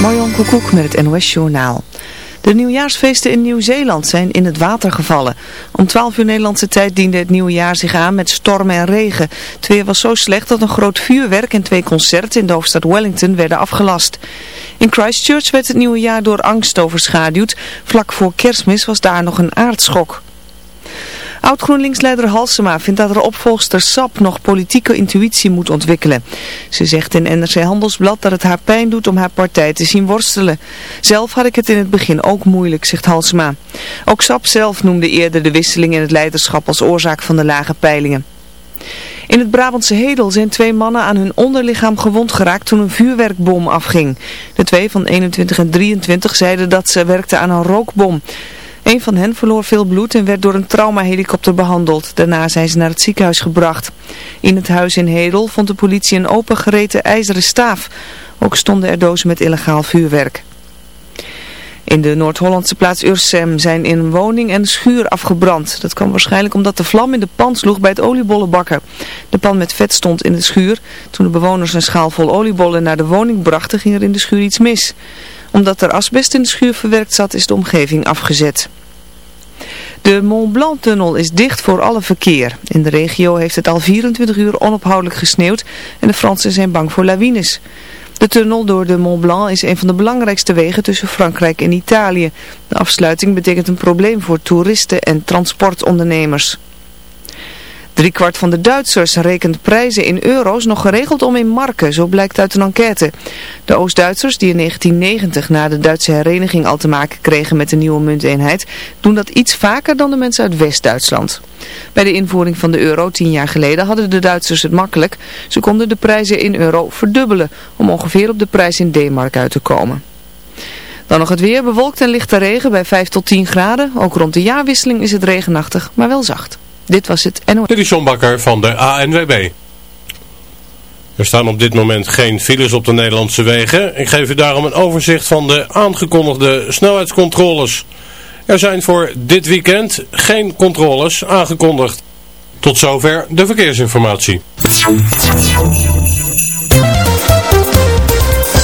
Marjon Koekoek met het NOS Journaal. De nieuwjaarsfeesten in Nieuw-Zeeland zijn in het water gevallen. Om 12 uur Nederlandse tijd diende het nieuwe jaar zich aan met stormen en regen. Het weer was zo slecht dat een groot vuurwerk en twee concerten in de hoofdstad Wellington werden afgelast. In Christchurch werd het nieuwe jaar door angst overschaduwd. Vlak voor kerstmis was daar nog een aardschok. Oud-GroenLinks-leider Halsema vindt dat er opvolgster Sap nog politieke intuïtie moet ontwikkelen. Ze zegt in NRC Handelsblad dat het haar pijn doet om haar partij te zien worstelen. Zelf had ik het in het begin ook moeilijk, zegt Halsema. Ook Sap zelf noemde eerder de wisseling in het leiderschap als oorzaak van de lage peilingen. In het Brabantse Hedel zijn twee mannen aan hun onderlichaam gewond geraakt toen een vuurwerkbom afging. De twee van 21 en 23 zeiden dat ze werkten aan een rookbom. Een van hen verloor veel bloed en werd door een traumahelikopter behandeld. Daarna zijn ze naar het ziekenhuis gebracht. In het huis in Hedel vond de politie een opengereten ijzeren staaf. Ook stonden er dozen met illegaal vuurwerk. In de Noord-Hollandse plaats Ursem zijn in een woning en schuur afgebrand. Dat kwam waarschijnlijk omdat de vlam in de pan sloeg bij het oliebollenbakken. De pan met vet stond in de schuur. Toen de bewoners een schaal vol oliebollen naar de woning brachten, ging er in de schuur iets mis. Omdat er asbest in de schuur verwerkt zat, is de omgeving afgezet. De Mont Blanc-tunnel is dicht voor alle verkeer. In de regio heeft het al 24 uur onophoudelijk gesneeuwd en de Fransen zijn bang voor lawines. De tunnel door de Mont Blanc is een van de belangrijkste wegen tussen Frankrijk en Italië. De afsluiting betekent een probleem voor toeristen en transportondernemers. Driekwart van de Duitsers rekent prijzen in euro's nog geregeld om in marken, zo blijkt uit een enquête. De Oost-Duitsers, die in 1990 na de Duitse hereniging al te maken kregen met de nieuwe munteenheid, doen dat iets vaker dan de mensen uit West-Duitsland. Bij de invoering van de euro tien jaar geleden hadden de Duitsers het makkelijk. Ze konden de prijzen in euro verdubbelen, om ongeveer op de prijs in D-mark uit te komen. Dan nog het weer, bewolkt en lichte regen bij 5 tot 10 graden. Ook rond de jaarwisseling is het regenachtig, maar wel zacht. Dit was het NOS. Dit is van de ANWB. Er staan op dit moment geen files op de Nederlandse wegen. Ik geef u daarom een overzicht van de aangekondigde snelheidscontroles. Er zijn voor dit weekend geen controles aangekondigd. Tot zover de verkeersinformatie.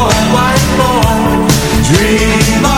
Boy, white boy Dream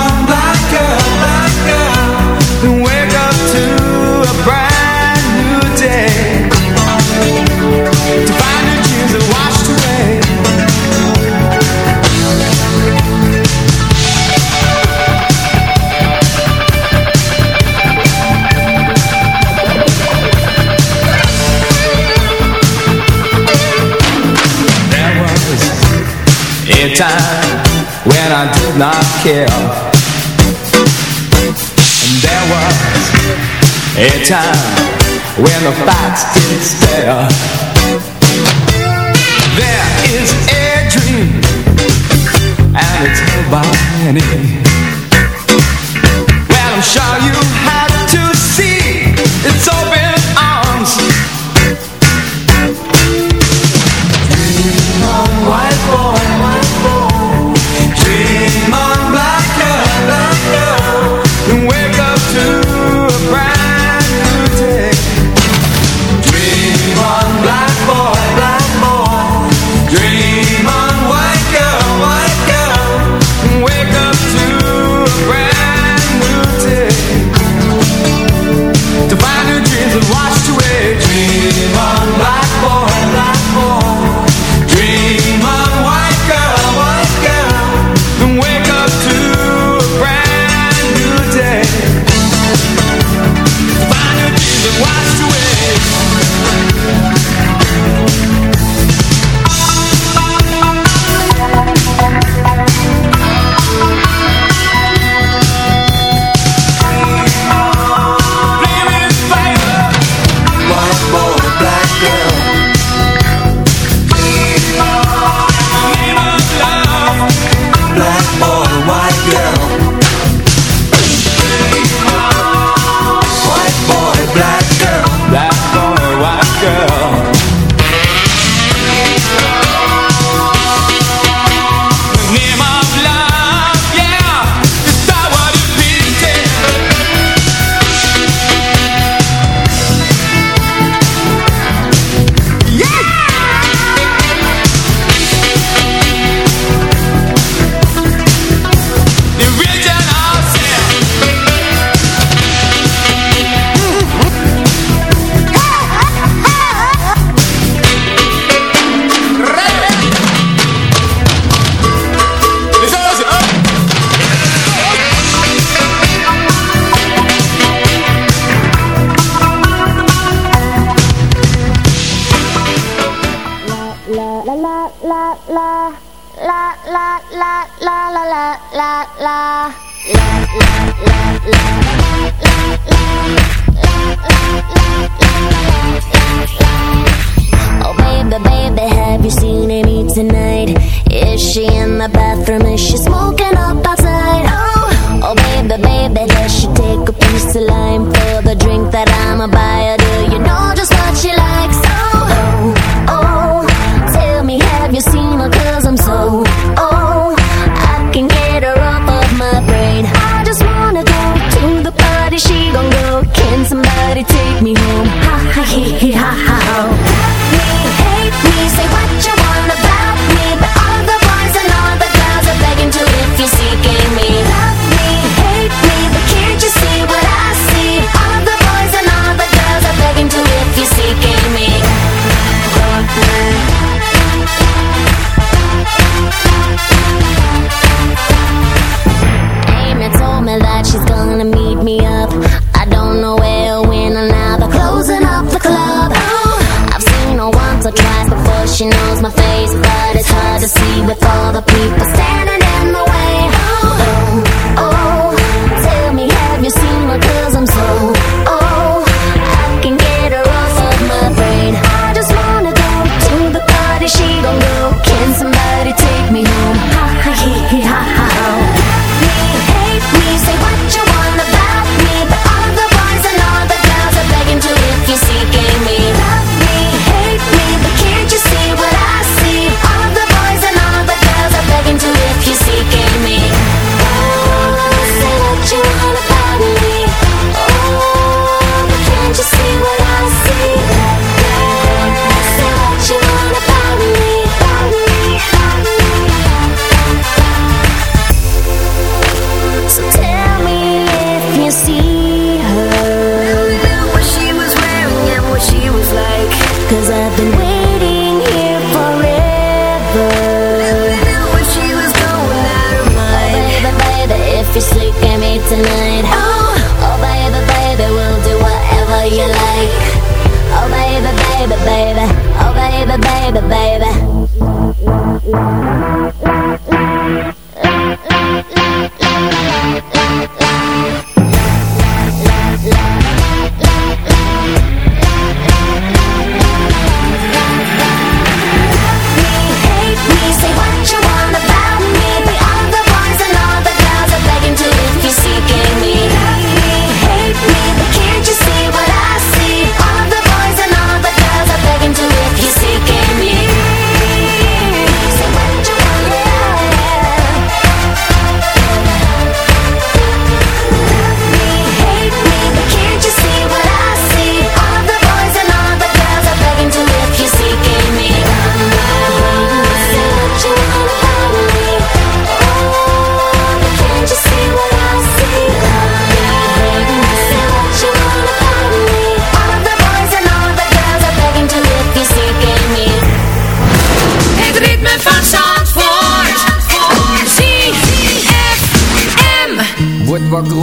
time when I did not care. And there was a time when the facts didn't stare. There is a dream, and it's held by many.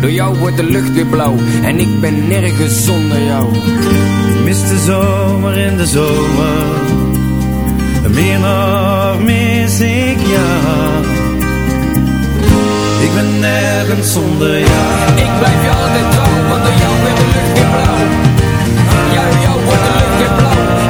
Door jou wordt de lucht weer blauw en ik ben nergens zonder jou. Ik mis de zomer in de zomer. Meer nog mis ik jou. Ik ben nergens zonder jou. Ik blijf je altijd trouw, want door jou wordt de lucht weer blauw. Ja, door jou wordt de lucht weer blauw.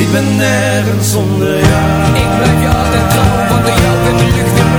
Ik ben nergens zonder jou. Ik blijf je altijd trouw, want door jou de lucht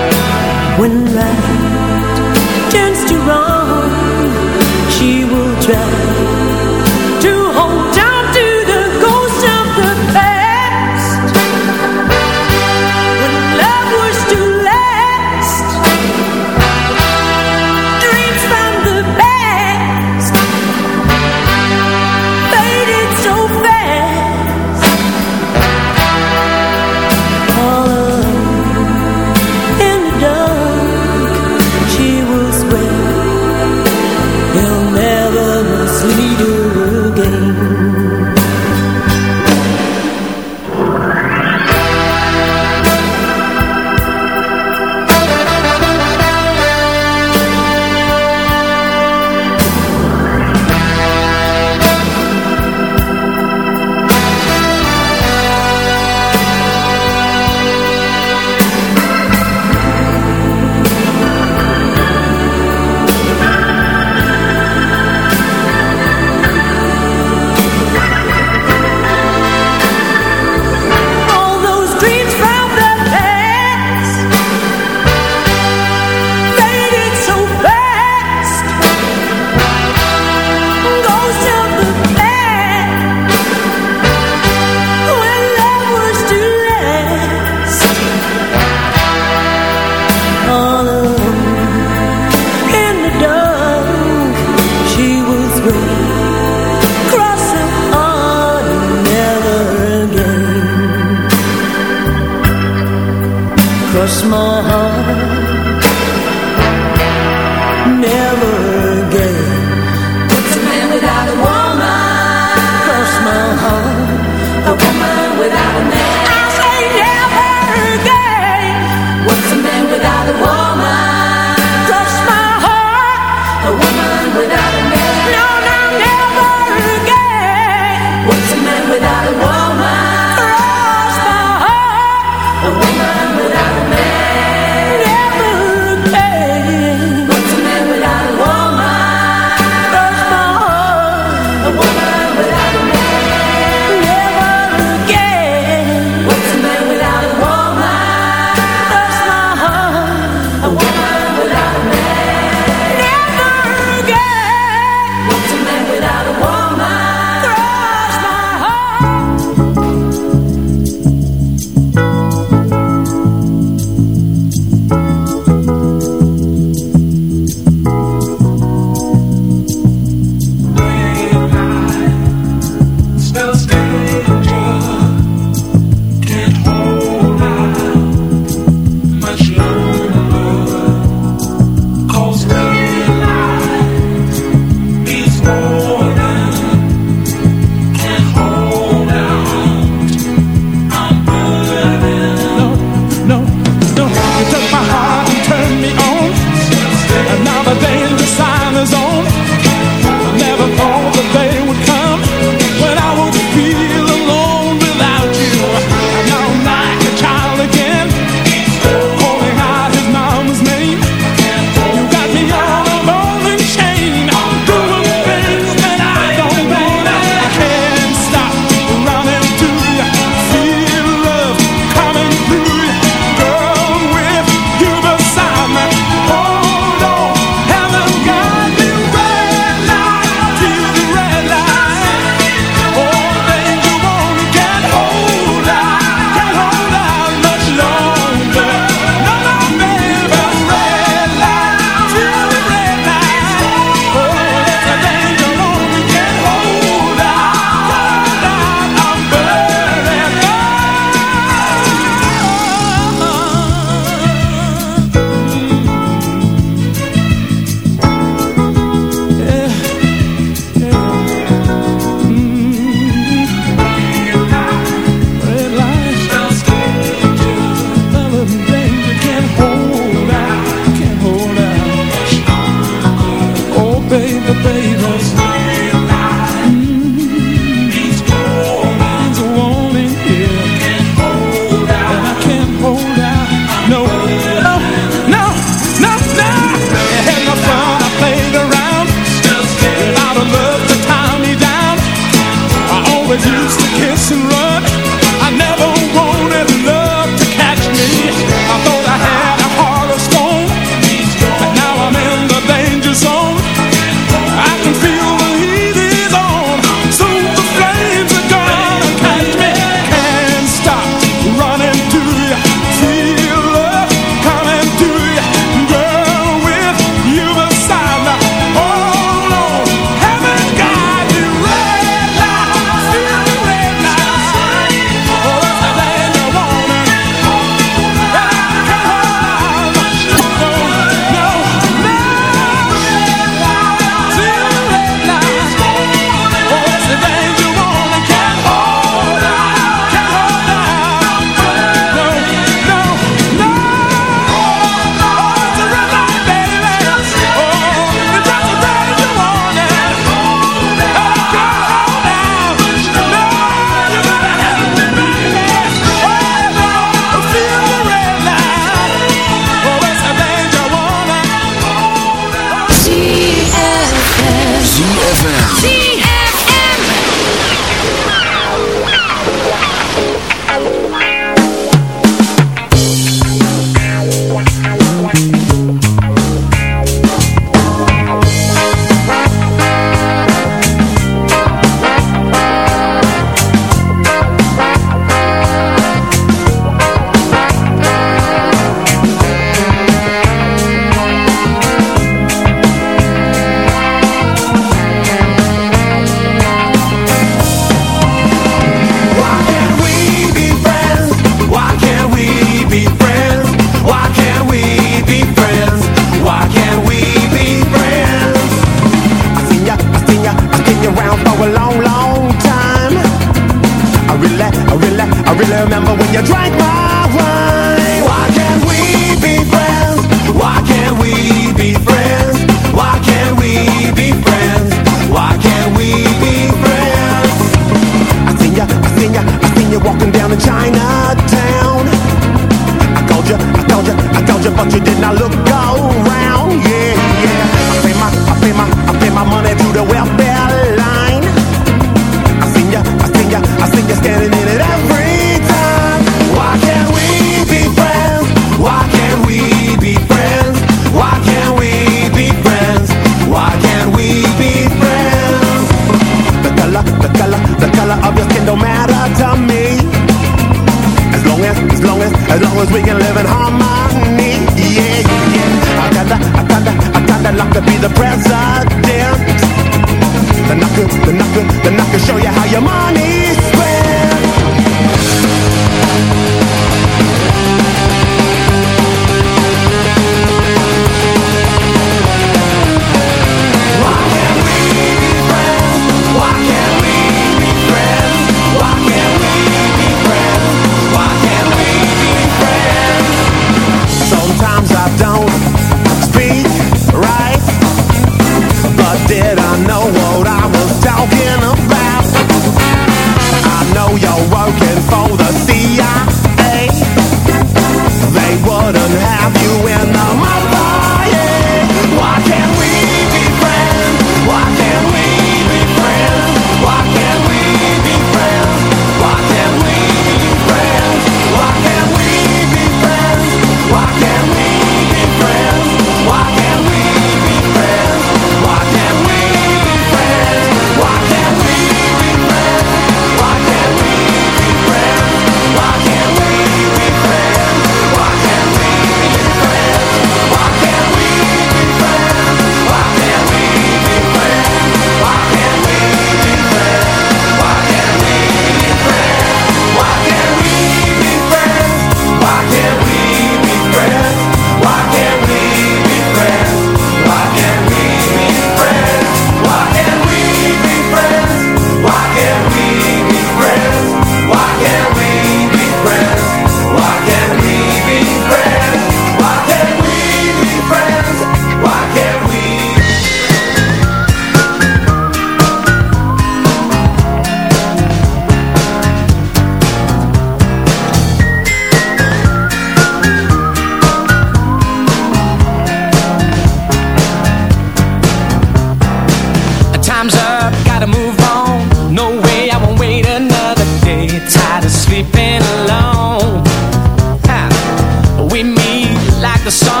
the sun.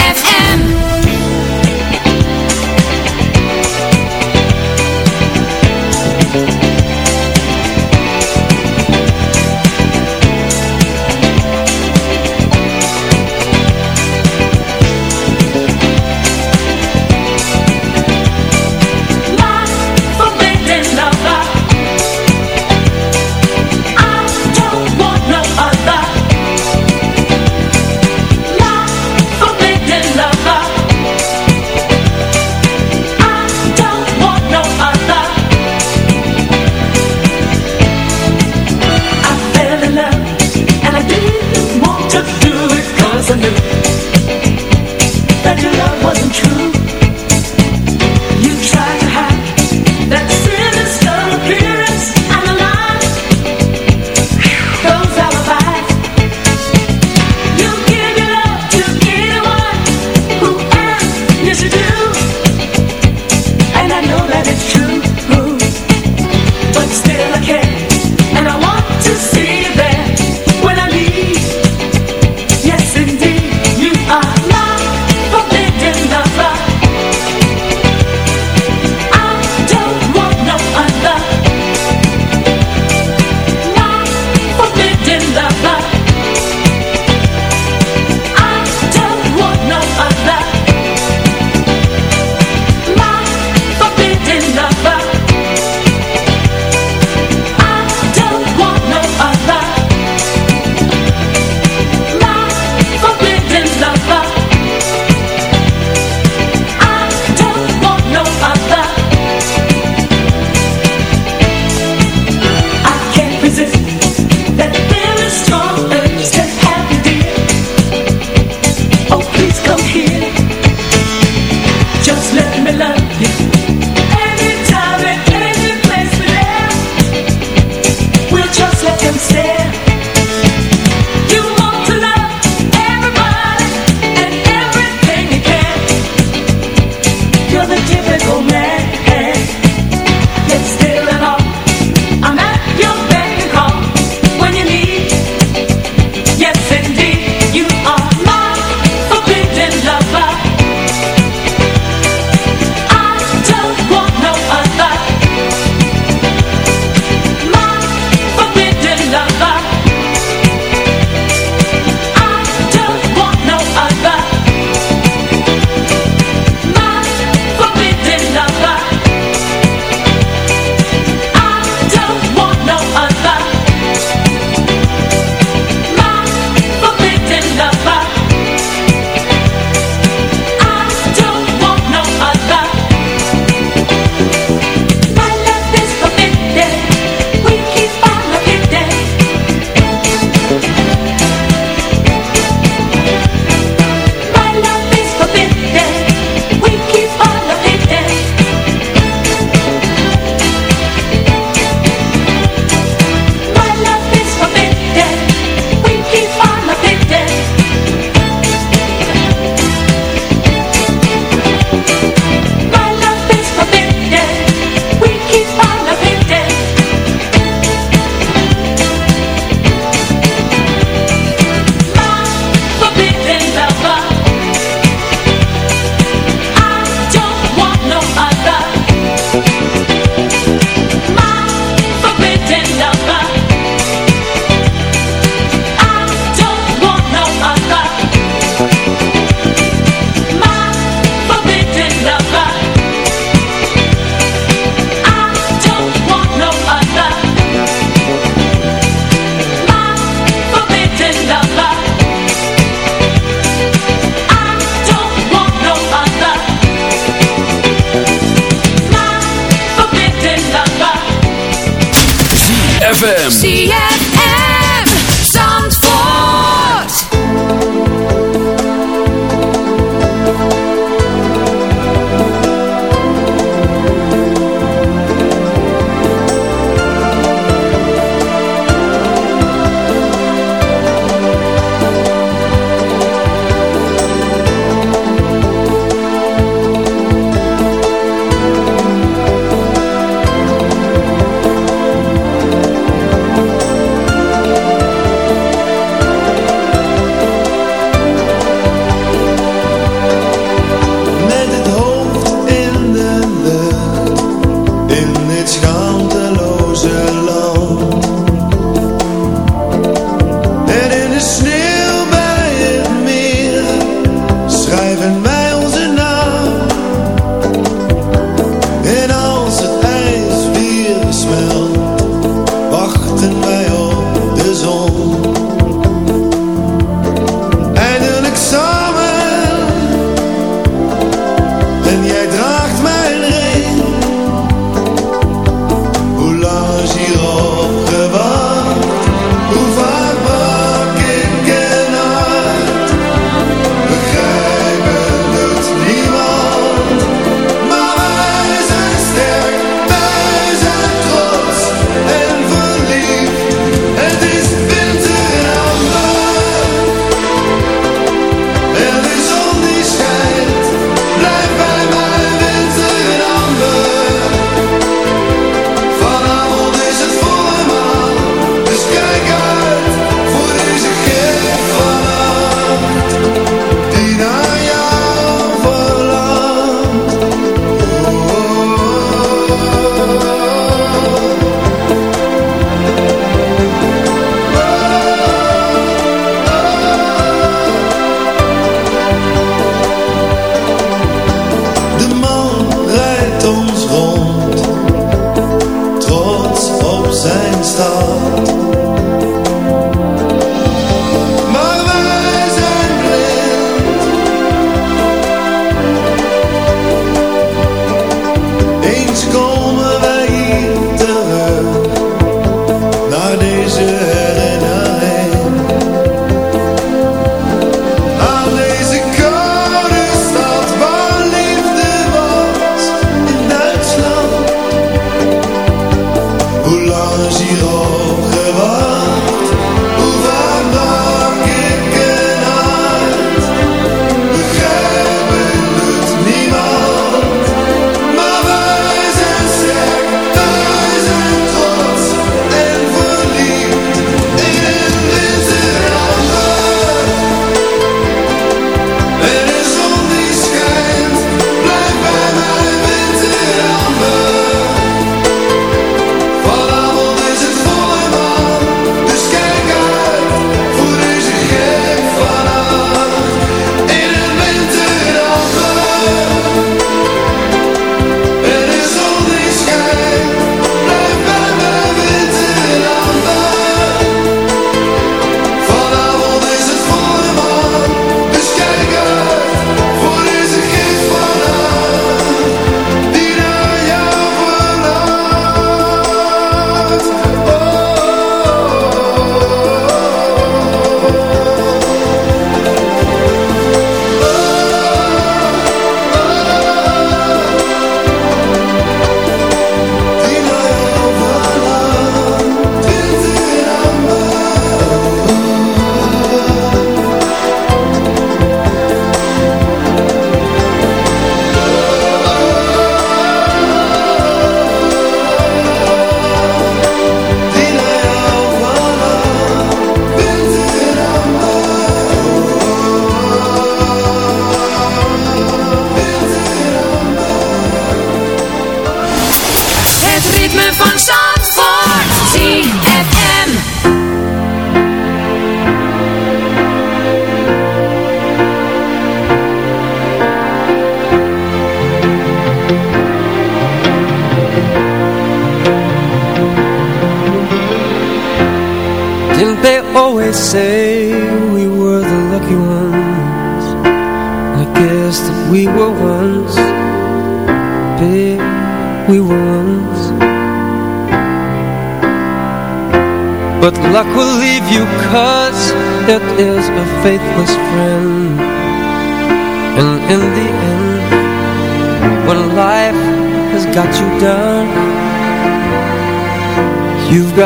ZFM.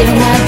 in my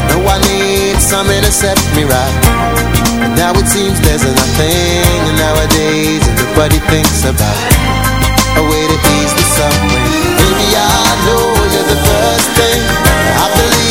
I know I need something to set me right? And now it seems there's nothing And nowadays nobody thinks about. A way to ease the suffering. Baby I know you're the first thing I believe